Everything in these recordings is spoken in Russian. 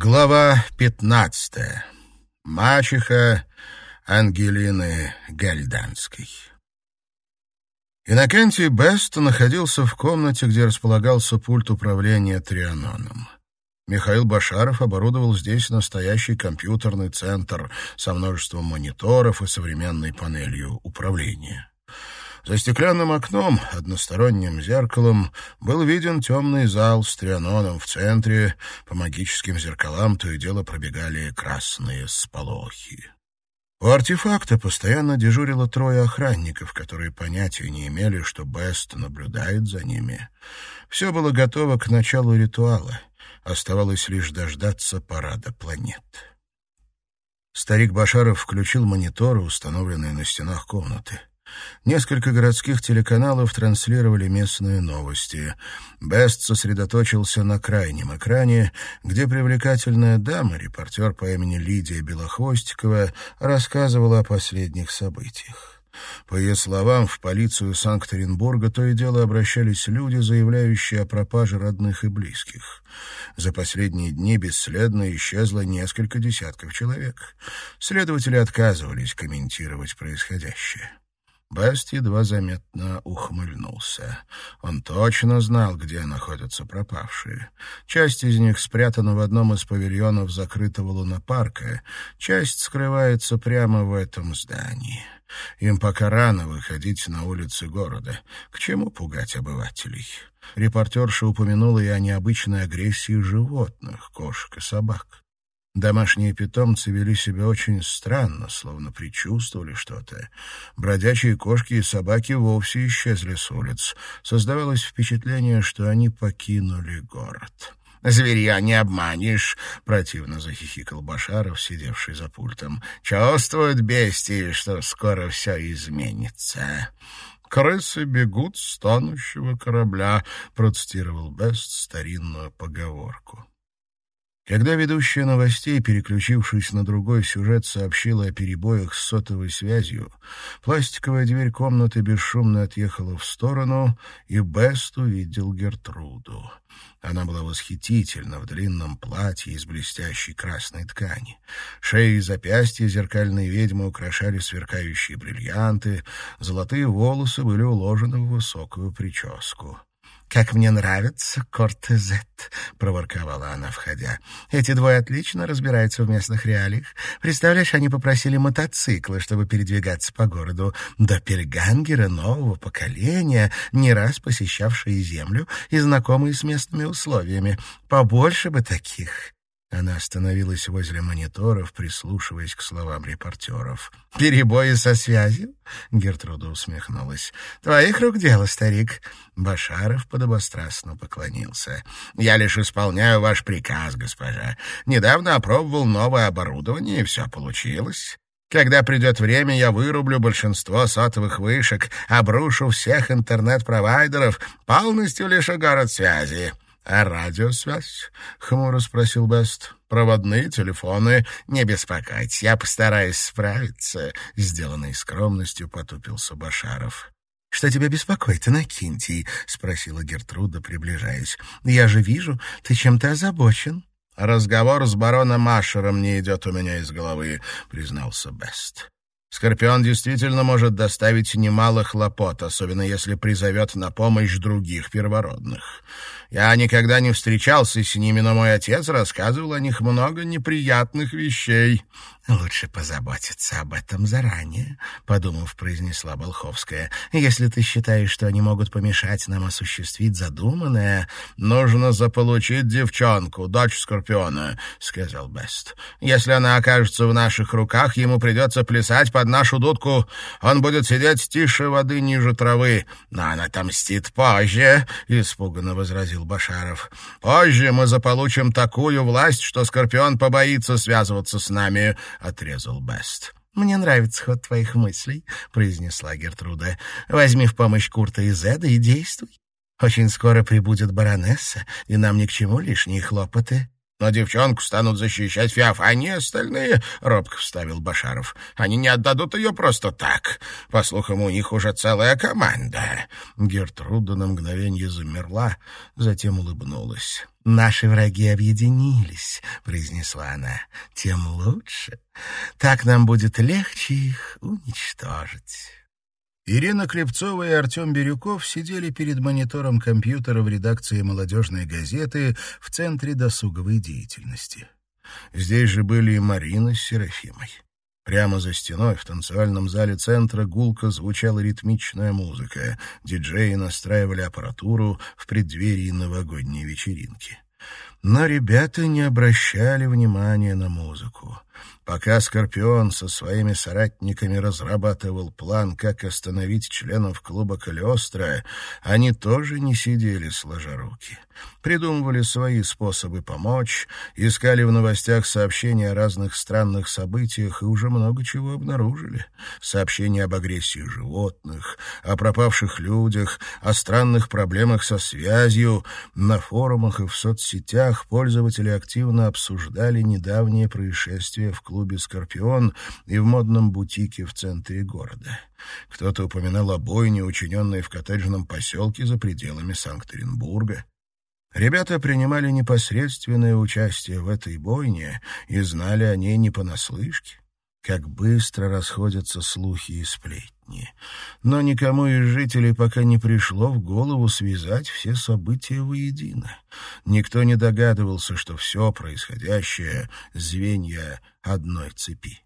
Глава пятнадцатая. Мачеха Ангелины Гальданской. Иннокентий Бест находился в комнате, где располагался пульт управления Трианоном. Михаил Башаров оборудовал здесь настоящий компьютерный центр со множеством мониторов и современной панелью управления. За стеклянным окном, односторонним зеркалом, был виден темный зал с трианоном в центре. По магическим зеркалам то и дело пробегали красные сполохи. У артефакта постоянно дежурило трое охранников, которые понятия не имели, что Бест наблюдает за ними. Все было готово к началу ритуала. Оставалось лишь дождаться парада планет. Старик Башаров включил мониторы, установленные на стенах комнаты. Несколько городских телеканалов транслировали местные новости. Бест сосредоточился на крайнем экране, где привлекательная дама, репортер по имени Лидия Белохвостикова, рассказывала о последних событиях. По ее словам, в полицию Санкт-Петербурга то и дело обращались люди, заявляющие о пропаже родных и близких. За последние дни бесследно исчезло несколько десятков человек. Следователи отказывались комментировать происходящее. Бест едва заметно ухмыльнулся. Он точно знал, где находятся пропавшие. Часть из них спрятана в одном из павильонов закрытого лунопарка, часть скрывается прямо в этом здании. Им пока рано выходить на улицы города. К чему пугать обывателей? Репортерша упомянула и о необычной агрессии животных, кошек и собак. Домашние питомцы вели себя очень странно, словно предчувствовали что-то. Бродячие кошки и собаки вовсе исчезли с улиц. Создавалось впечатление, что они покинули город. «Зверья не обманешь», — противно захихикал Башаров, сидевший за пультом. «Чувствуют бестии, что скоро все изменится». «Крысы бегут с тонущего корабля», — процитировал Бест старинную поговорку. Когда ведущая новостей, переключившись на другой сюжет, сообщила о перебоях с сотовой связью, пластиковая дверь комнаты бесшумно отъехала в сторону, и Бест увидел Гертруду. Она была восхитительна в длинном платье из блестящей красной ткани. Шеи и запястья зеркальной ведьмы украшали сверкающие бриллианты, золотые волосы были уложены в высокую прическу. «Как мне нравится Кортезет», — проворковала она, входя. «Эти двое отлично разбираются в местных реалиях. Представляешь, они попросили мотоциклы, чтобы передвигаться по городу. Доппельгангеры нового поколения, не раз посещавшие Землю и знакомые с местными условиями. Побольше бы таких». Она остановилась возле мониторов, прислушиваясь к словам репортеров. «Перебои со связью?» — Гертруда усмехнулась. «Твоих рук дело, старик». Башаров подобострастно поклонился. «Я лишь исполняю ваш приказ, госпожа. Недавно опробовал новое оборудование, и все получилось». Когда придет время, я вырублю большинство сотовых вышек, обрушу всех интернет-провайдеров, полностью лишу город связи. «А радиосвязь?» — хмуро спросил Бест. «Проводные телефоны. Не беспокойтесь, я постараюсь справиться», — сделанной скромностью потупился Башаров. «Что тебя беспокоит, Иннокентий?» — спросила Гертруда, приближаясь. «Я же вижу, ты чем-то озабочен». «Разговор с бароном Машером не идет у меня из головы», — признался Бест. Скорпион действительно может доставить немало хлопот, особенно если призовет на помощь других первородных. Я никогда не встречался с ними, но мой отец рассказывал о них много неприятных вещей. «Лучше позаботиться об этом заранее», — подумав, произнесла Болховская. «Если ты считаешь, что они могут помешать нам осуществить задуманное...» «Нужно заполучить девчонку, дочь Скорпиона», — сказал Бест. «Если она окажется в наших руках, ему придется плясать под нашу дудку. Он будет сидеть тише воды ниже травы. Но она отомстит позже», — испуганно возразил Башаров. «Позже мы заполучим такую власть, что Скорпион побоится связываться с нами». — отрезал Бест. «Мне нравится ход твоих мыслей», — произнесла Гертруда. «Возьми в помощь Курта и Зеда и действуй. Очень скоро прибудет баронесса, и нам ни к чему лишние хлопоты». Но девчонку станут защищать Феофания, остальные, — робко вставил Башаров. Они не отдадут ее просто так. По слухам, у них уже целая команда. Гертруда на мгновение замерла, затем улыбнулась. «Наши враги объединились», — произнесла она. «Тем лучше. Так нам будет легче их уничтожить». Ирина Клепцова и Артем Бирюков сидели перед монитором компьютера в редакции «Молодежной газеты» в Центре досуговой деятельности. Здесь же были и Марина с Серафимой. Прямо за стеной в танцевальном зале центра гулко звучала ритмичная музыка. Диджеи настраивали аппаратуру в преддверии новогодней вечеринки. Но ребята не обращали внимания на музыку. Пока Скорпион со своими соратниками разрабатывал план, как остановить членов клуба Калиостро, они тоже не сидели сложа руки. Придумывали свои способы помочь, искали в новостях сообщения о разных странных событиях и уже много чего обнаружили. Сообщения об агрессии животных, о пропавших людях, о странных проблемах со связью. На форумах и в соцсетях пользователи активно обсуждали недавние происшествия в клубе клубе «Скорпион» и в модном бутике в центре города. Кто-то упоминал о бойне, учиненной в коттеджном поселке за пределами Санкт-Петербурга. Ребята принимали непосредственное участие в этой бойне и знали о ней не понаслышке. Как быстро расходятся слухи и сплетни. Но никому из жителей пока не пришло в голову связать все события воедино. Никто не догадывался, что все происходящее — звенья одной цепи.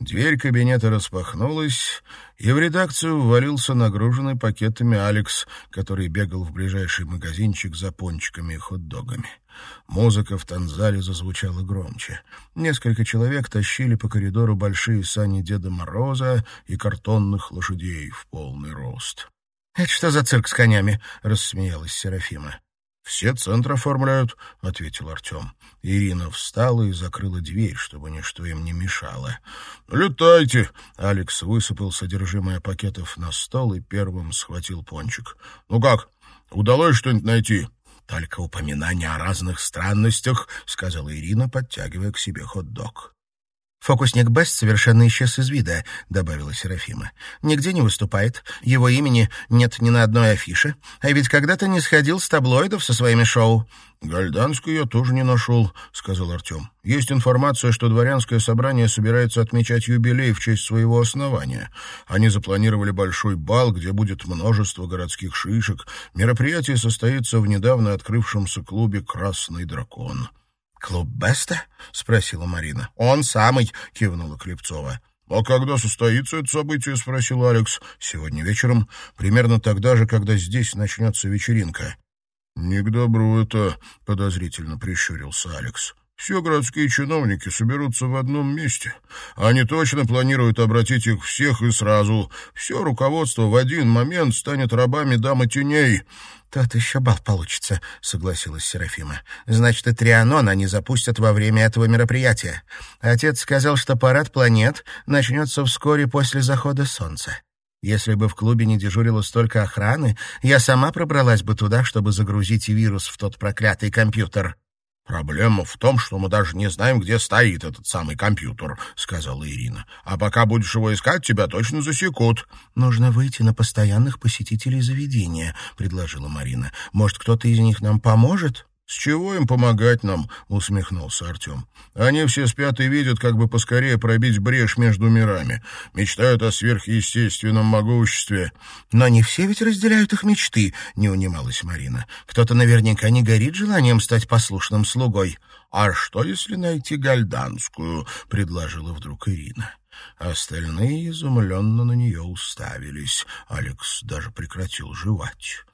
Дверь кабинета распахнулась, и в редакцию ввалился нагруженный пакетами Алекс, который бегал в ближайший магазинчик за пончиками и хот-догами. Музыка в танзале зазвучала громче. Несколько человек тащили по коридору большие сани Деда Мороза и картонных лошадей в полный рост. «Это что за цирк с конями?» — рассмеялась Серафима. «Все центры оформляют», — ответил Артем. Ирина встала и закрыла дверь, чтобы ничто им не мешало. «Летайте!» — Алекс высыпал содержимое пакетов на стол и первым схватил пончик. «Ну как, удалось что-нибудь найти?» «Только упоминание о разных странностях», — сказала Ирина, подтягивая к себе хот-дог. «Фокусник Бест совершенно исчез из вида», — добавила Серафима. «Нигде не выступает, его имени нет ни на одной афише, а ведь когда-то не сходил с таблоидов со своими шоу». «Гальданскую я тоже не нашел», — сказал Артем. «Есть информация, что дворянское собрание собирается отмечать юбилей в честь своего основания. Они запланировали большой бал, где будет множество городских шишек. Мероприятие состоится в недавно открывшемся клубе «Красный дракон». «Клуб Беста?» — спросила Марина. «Он самый», — кивнула Клепцова. «А когда состоится это событие?» — спросил Алекс. «Сегодня вечером, примерно тогда же, когда здесь начнется вечеринка». «Не к добру это», — подозрительно прищурился Алекс. Все городские чиновники соберутся в одном месте. Они точно планируют обратить их всех и сразу. Все руководство в один момент станет рабами дамы теней. «Тот еще бал получится», — согласилась Серафима. «Значит, и Трианон они запустят во время этого мероприятия. Отец сказал, что парад планет начнется вскоре после захода солнца. Если бы в клубе не дежурило столько охраны, я сама пробралась бы туда, чтобы загрузить вирус в тот проклятый компьютер». «Проблема в том, что мы даже не знаем, где стоит этот самый компьютер», — сказала Ирина. «А пока будешь его искать, тебя точно засекут». «Нужно выйти на постоянных посетителей заведения», — предложила Марина. «Может, кто-то из них нам поможет?» «С чего им помогать нам?» — усмехнулся Артем. «Они все спят и видят, как бы поскорее пробить брешь между мирами. Мечтают о сверхъестественном могуществе». «Но не все ведь разделяют их мечты», — не унималась Марина. «Кто-то наверняка не горит желанием стать послушным слугой». «А что, если найти гальданскую?» — предложила вдруг Ирина. Остальные изумленно на нее уставились. Алекс даже прекратил жевать.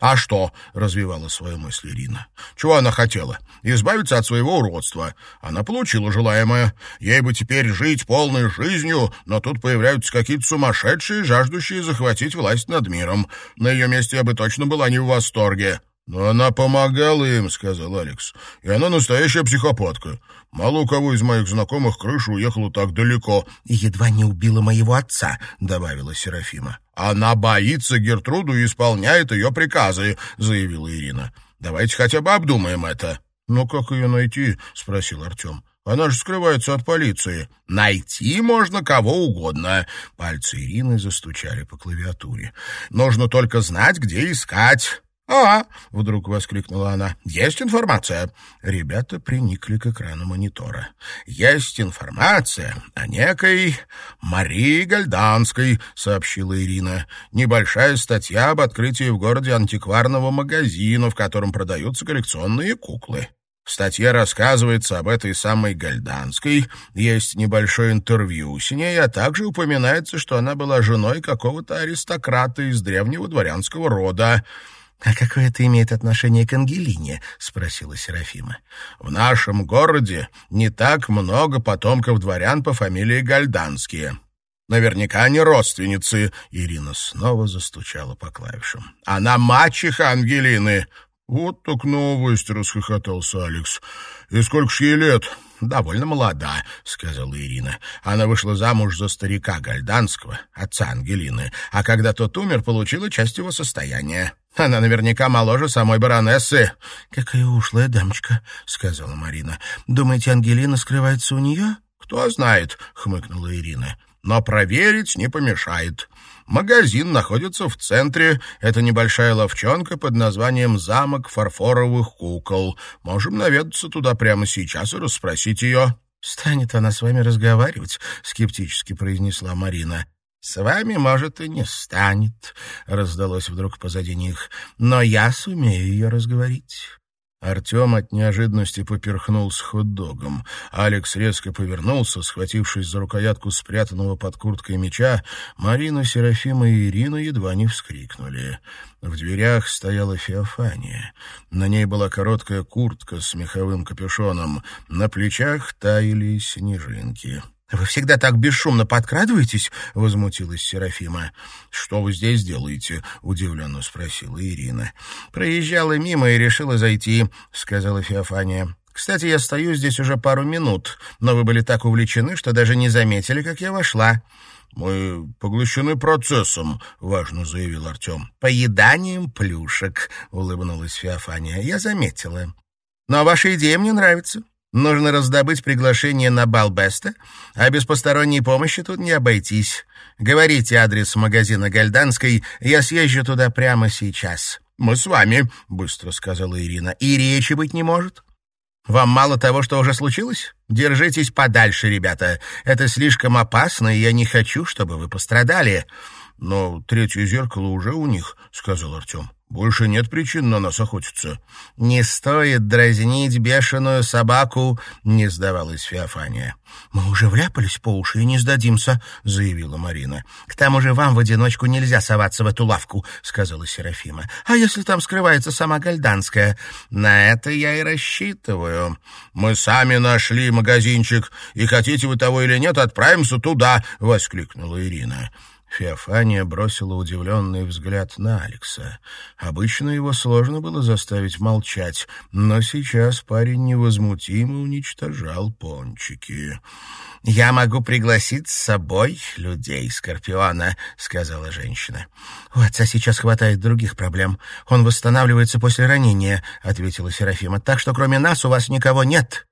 «А что?» — развивала свою мысль Ирина. «Чего она хотела? Избавиться от своего уродства. Она получила желаемое. Ей бы теперь жить полной жизнью, но тут появляются какие-то сумасшедшие, жаждущие захватить власть над миром. На ее месте я бы точно была не в восторге». «Но она помогала им», — сказал Алекс. «И она настоящая психопатка. Мало у кого из моих знакомых крыша уехала так далеко». «Едва не убила моего отца», — добавила Серафима. «Она боится Гертруду и исполняет ее приказы», — заявила Ирина. «Давайте хотя бы обдумаем это». «Но как ее найти?» — спросил Артем. Она же скрывается от полиции. Найти можно кого угодно. Пальцы Ирины застучали по клавиатуре. Нужно только знать, где искать. «А!» — вдруг воскликнула она. «Есть информация!» Ребята приникли к экрану монитора. «Есть информация о некой Марии Гальданской», — сообщила Ирина. «Небольшая статья об открытии в городе антикварного магазина, в котором продаются коллекционные куклы. В статье рассказывается об этой самой Гальданской, есть небольшое интервью с ней, а также упоминается, что она была женой какого-то аристократа из древнего дворянского рода. «А какое это имеет отношение к Ангелине?» — спросила Серафима. «В нашем городе не так много потомков дворян по фамилии Гальданские». Наверняка они родственницы. Ирина снова застучала по клавишам. Она мачеха Ангелины. «Вот так новость!» — расхохотался Алекс. «И сколько ж ей лет?» «Довольно молода», — сказала Ирина. Она вышла замуж за старика Гальданского, отца Ангелины, а когда тот умер, получила часть его состояния. Она наверняка моложе самой баронессы. «Какая ушлая дамочка», — сказала Марина. «Думаете, Ангелина скрывается у нее?» «Кто знает», — хмыкнула Ирина. «Но проверить не помешает. Магазин находится в центре. Это небольшая ловчонка под названием «Замок фарфоровых кукол». Можем наведаться туда прямо сейчас и расспросить ее». «Станет она с вами разговаривать?» — скептически произнесла Марина. «С вами, может, и не станет», — раздалось вдруг позади них. «Но я сумею ее разговорить». Артем от неожиданности поперхнулся хот-догом. Алекс резко повернулся, схватившись за рукоятку спрятанного под курткой меча. Марина, Серафима и Ирина едва не вскрикнули. В дверях стояла Феофания. На ней была короткая куртка с меховым капюшоном. На плечах таяли снежинки. «Вы всегда так бесшумно подкрадываетесь?» — возмутилась Серафима. «Что вы здесь делаете?» — удивленно спросила Ирина. «Проезжала мимо и решила зайти», — сказала Феофания. «Кстати, я стою здесь уже пару минут, но вы были так увлечены, что даже не заметили, как я вошла». «Мы поглощены процессом», — важно заявил Артем. «Поеданием плюшек», — улыбнулась Феофания. «Я заметила. Но ваша идея мне нравится. Нужно раздобыть приглашение на бал Беста, а без посторонней помощи тут не обойтись. Говорите адрес магазина Гальданской, я съезжу туда прямо сейчас». «Мы с вами», — быстро сказала Ирина. «И речи быть не может. Вам мало того, что уже случилось? Держитесь подальше, ребята. Это слишком опасно, и я не хочу, чтобы вы пострадали». «Но третье зеркало уже у них», — сказал Артем. Больше нет причин на нас охотиться. — Не стоит дразнить бешеную собаку, — не сдавалась Феофания. — Мы уже вляпались по уши и не сдадимся, — заявила Марина. — К тому же вам в одиночку нельзя соваться в эту лавку, — сказала Серафима. — А если там скрывается сама Гальданская? На это я и рассчитываю. — Мы сами нашли магазинчик, и хотите вы того или нет, отправимся туда, — воскликнула Ирина. Феофания бросила удивленный взгляд на Алекса. Обычно его сложно было заставить молчать, но сейчас парень невозмутимо уничтожал пончики. «Я могу пригласить с собой людей Скорпиона», — сказала женщина. «У отца сейчас хватает других проблем. Он восстанавливается после ранения», — ответила Серафима. «Так что кроме нас у вас никого нет».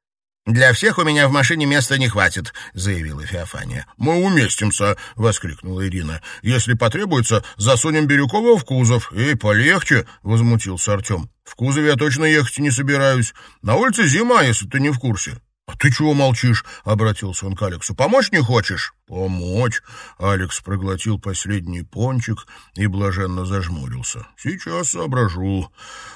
«Для всех у меня в машине места не хватит», — заявила Феофания. «Мы уместимся», — воскликнула Ирина. «Если потребуется, засунем Бирюкова в кузов». «Эй, полегче», — возмутился Артем. «В кузове я точно ехать не собираюсь. На улице зима, если ты не в курсе». «А ты чего молчишь?» — обратился он к Алексу. «Помочь не хочешь?» «Помочь!» — Алекс проглотил последний пончик и блаженно зажмурился. «Сейчас соображу.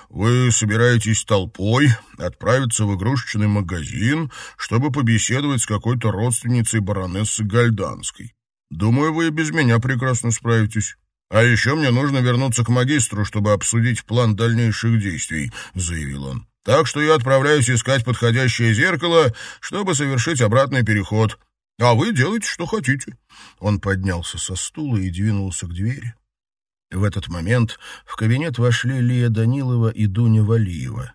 Вы собираетесь толпой отправиться в игрушечный магазин, чтобы побеседовать с какой-то родственницей баронессы Гальданской. Думаю, вы и без меня прекрасно справитесь». «А еще мне нужно вернуться к магистру, чтобы обсудить план дальнейших действий», — заявил он. Так что я отправляюсь искать подходящее зеркало, чтобы совершить обратный переход. А вы делайте, что хотите». Он поднялся со стула и двинулся к двери. В этот момент в кабинет вошли Лия Данилова и Дуня Валиева.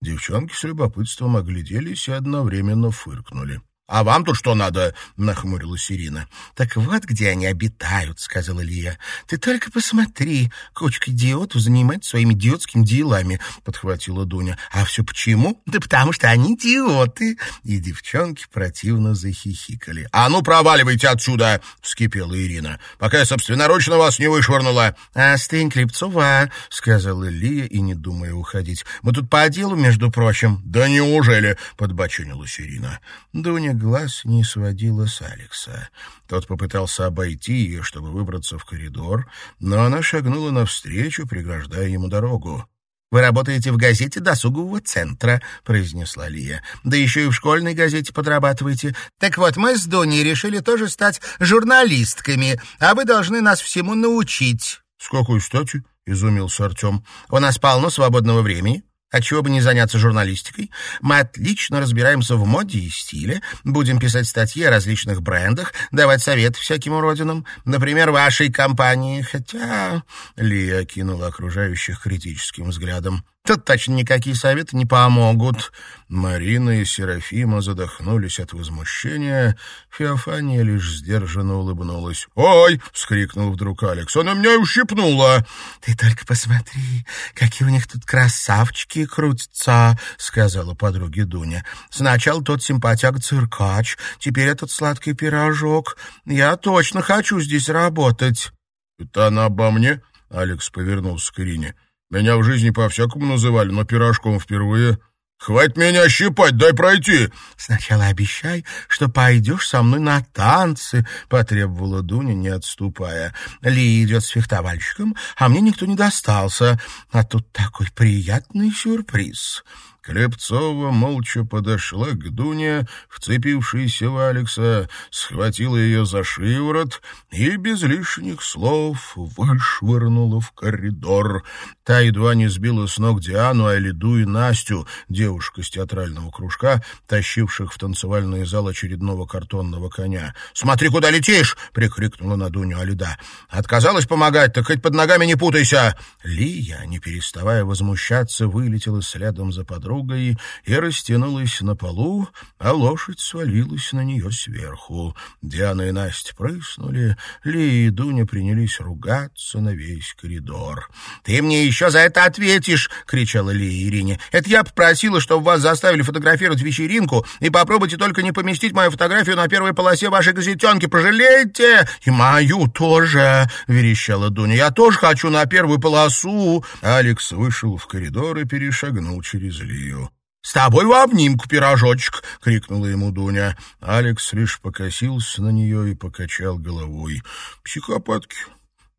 Девчонки с любопытством огляделись и одновременно фыркнули. А вам тут что надо?» — нахмурилась Ирина. «Так вот где они обитают», — сказала Лия. «Ты только посмотри, кучка идиотов занимается своими идиотскими делами», — подхватила Дуня. «А все почему? Да потому что они идиоты». И девчонки противно захихикали. «А ну, проваливайте отсюда!» — вскипела Ирина. «Пока я собственноручно вас не вышвырнула». «Остынь, Клепцова», — сказала Лия и не думая уходить. «Мы тут по делу, между прочим». «Да неужели?» — подбочинилась Ирина. Дуня глаз не сводила с Алекса. Тот попытался обойти ее, чтобы выбраться в коридор, но она шагнула навстречу, преграждая ему дорогу. «Вы работаете в газете досугового центра», — произнесла Лия. «Да еще и в школьной газете подрабатываете. Так вот, мы с Дуней решили тоже стать журналистками, а вы должны нас всему научить». «С какой стати?» — изумился Артем. «У нас полно свободного времени. А чего бы не заняться журналистикой? Мы отлично разбираемся в моде и стиле, будем писать статьи о различных брендах, давать советы всяким уродинам, например, вашей компании, хотя...» Лия окинула окружающих критическим взглядом. Тут точно никакие советы не помогут. Марина и Серафима задохнулись от возмущения. Феофания лишь сдержанно улыбнулась. «Ой!» — вскрикнул вдруг Алекс. «Она меня ущипнула!» «Ты только посмотри, какие у них тут красавчики крутятся!» — сказала подруге Дуня. «Сначала тот симпатяк-циркач, теперь этот сладкий пирожок. Я точно хочу здесь работать!» «Это она обо мне?» — Алекс повернулся к Ирине. Меня в жизни по-всякому называли, но пирожком впервые. «Хватит меня щипать, дай пройти!» «Сначала обещай, что пойдешь со мной на танцы», — потребовала Дуня, не отступая. «Ли идет с фехтовальщиком, а мне никто не достался. А тут такой приятный сюрприз». Клепцова молча подошла к Дуне, вцепившейся в Алекса, схватила ее за шиворот и без лишних слов вышвырнула в коридор. Та едва не сбила с ног Диану, Алиду и Настю, девушка из театрального кружка, тащивших в танцевальный зал очередного картонного коня. «Смотри, куда летишь!» — прикрикнула на Дуню Алида. «Отказалась помогать, так хоть под ногами не путайся!» Лия, не переставая возмущаться, вылетела следом за подругой подругой и растянулась на полу, а лошадь свалилась на нее сверху. Диана и Настя прыснули, Ли и Дуня принялись ругаться на весь коридор. — Ты мне еще за это ответишь! — кричала Ли Ирине. — Это я попросила, чтобы вас заставили фотографировать вечеринку, и попробуйте только не поместить мою фотографию на первой полосе вашей газетенки. Пожалейте! — И мою тоже! — верещала Дуня. — Я тоже хочу на первую полосу! Алекс вышел в коридор и перешагнул через Ли. Марию. «С тобой в обнимку, пирожочек!» — крикнула ему Дуня. Алекс лишь покосился на нее и покачал головой. «Психопатки!»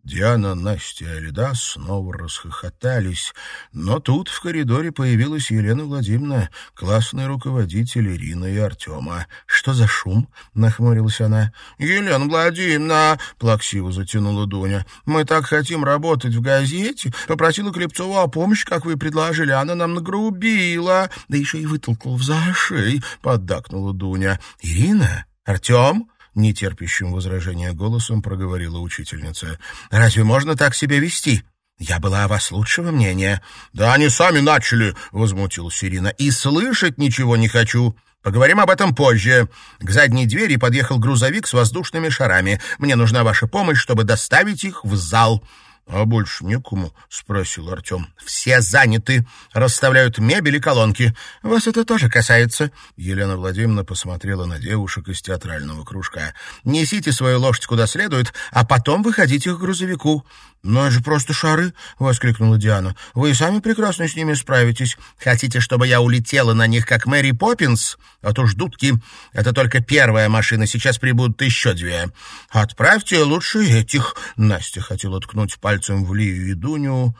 Диана, Настя и Алида снова расхохотались, но тут в коридоре появилась Елена Владимировна, классный руководитель Ирина и Артема. «Что за шум?» — нахмурилась она. «Елена Владимировна!» — плаксиво затянула Дуня. «Мы так хотим работать в газете. Попросила Клепцова о помощи, как вы предложили. Она нам нагрубила, да еще и вытолкала в зашей», — поддакнула Дуня. «Ирина? Артем?» Нетерпящим возражения голосом проговорила учительница. «Разве можно так себя вести? Я была о вас лучшего мнения». «Да они сами начали», — возмутилась Ирина. «И слышать ничего не хочу». Поговорим об этом позже. К задней двери подъехал грузовик с воздушными шарами. Мне нужна ваша помощь, чтобы доставить их в зал. — А больше некому? — спросил Артем. — Все заняты. Расставляют мебель и колонки. Вас это тоже касается. Елена Владимировна посмотрела на девушек из театрального кружка. — Несите свою лошадь куда следует, а потом выходите к грузовику. «Но это же просто шары!» — воскликнула Диана. «Вы и сами прекрасно с ними справитесь. Хотите, чтобы я улетела на них, как Мэри Поппинс? А то ж дудки. Это только первая машина, сейчас прибудут еще две. Отправьте лучше этих!» Настя хотела ткнуть пальцем в Лию и Дуню,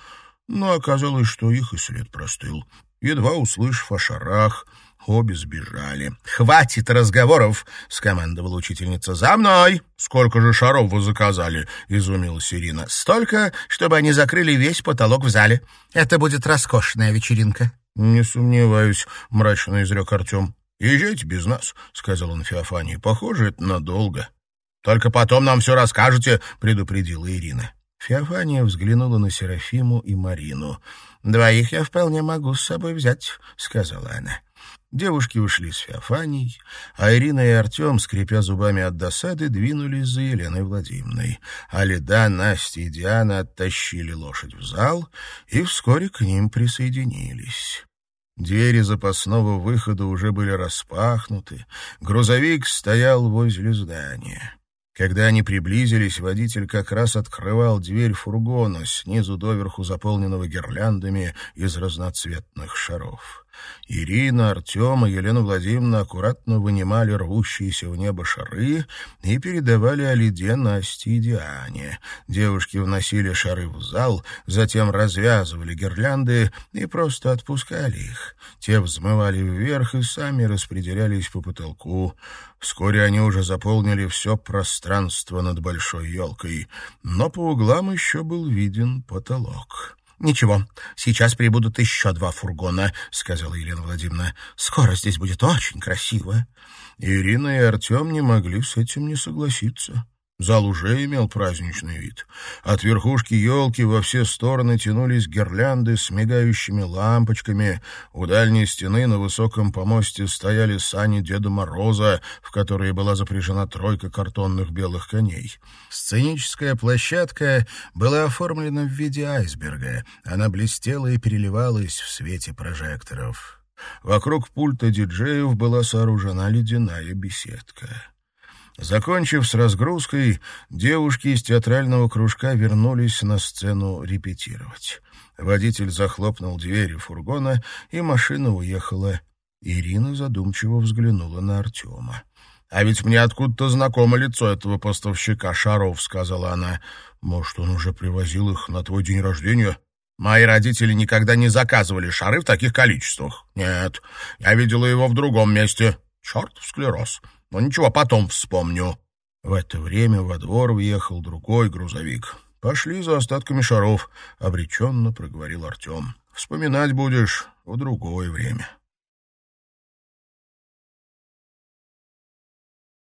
но оказалось, что их и след простыл. Едва услышав о шарах, Обе сбежали. «Хватит разговоров!» — скомандовала учительница. «За мной!» «Сколько же шаров вы заказали?» — изумилась Ирина. «Столько, чтобы они закрыли весь потолок в зале. Это будет роскошная вечеринка». «Не сомневаюсь», — мрачно изрек Артем. «Езжайте без нас», — сказал он Феофании. «Похоже, это надолго». «Только потом нам все расскажете», — предупредила Ирина. Феофания взглянула на Серафиму и Марину. «Двоих я вполне могу с собой взять», — сказала она. Девушки ушли с Феофанией, а Ирина и Артем, скрипя зубами от досады, двинулись за Еленой Владимировной. А Леда, Настя и Диана оттащили лошадь в зал и вскоре к ним присоединились. Двери запасного выхода уже были распахнуты, грузовик стоял возле здания. Когда они приблизились, водитель как раз открывал дверь фургона, снизу доверху заполненного гирляндами из разноцветных шаров. Ирина, Артем и Елена Владимировна аккуратно вынимали рвущиеся в небо шары и передавали о леде Насте и Диане. Девушки вносили шары в зал, затем развязывали гирлянды и просто отпускали их. Те взмывали вверх и сами распределялись по потолку. Вскоре они уже заполнили все пространство над большой елкой, но по углам еще был виден потолок. «Ничего, сейчас прибудут еще два фургона», — сказала Елена Владимировна. «Скоро здесь будет очень красиво». Ирина и Артем не могли с этим не согласиться. Зал уже имел праздничный вид. От верхушки елки во все стороны тянулись гирлянды с мигающими лампочками. У дальней стены на высоком помосте стояли сани Деда Мороза, в которые была запряжена тройка картонных белых коней. Сценическая площадка была оформлена в виде айсберга. Она блестела и переливалась в свете прожекторов. Вокруг пульта диджеев была сооружена ледяная беседка. Закончив с разгрузкой, девушки из театрального кружка вернулись на сцену репетировать. Водитель захлопнул двери фургона, и машина уехала. Ирина задумчиво взглянула на Артема. «А ведь мне откуда-то знакомо лицо этого поставщика шаров», — сказала она. «Может, он уже привозил их на твой день рождения?» «Мои родители никогда не заказывали шары в таких количествах». «Нет, я видела его в другом месте. Чертов склероз. Но ничего, потом вспомню». В это время во двор въехал другой грузовик. «Пошли за остатками шаров», — обреченно проговорил Артем. «Вспоминать будешь в другое время».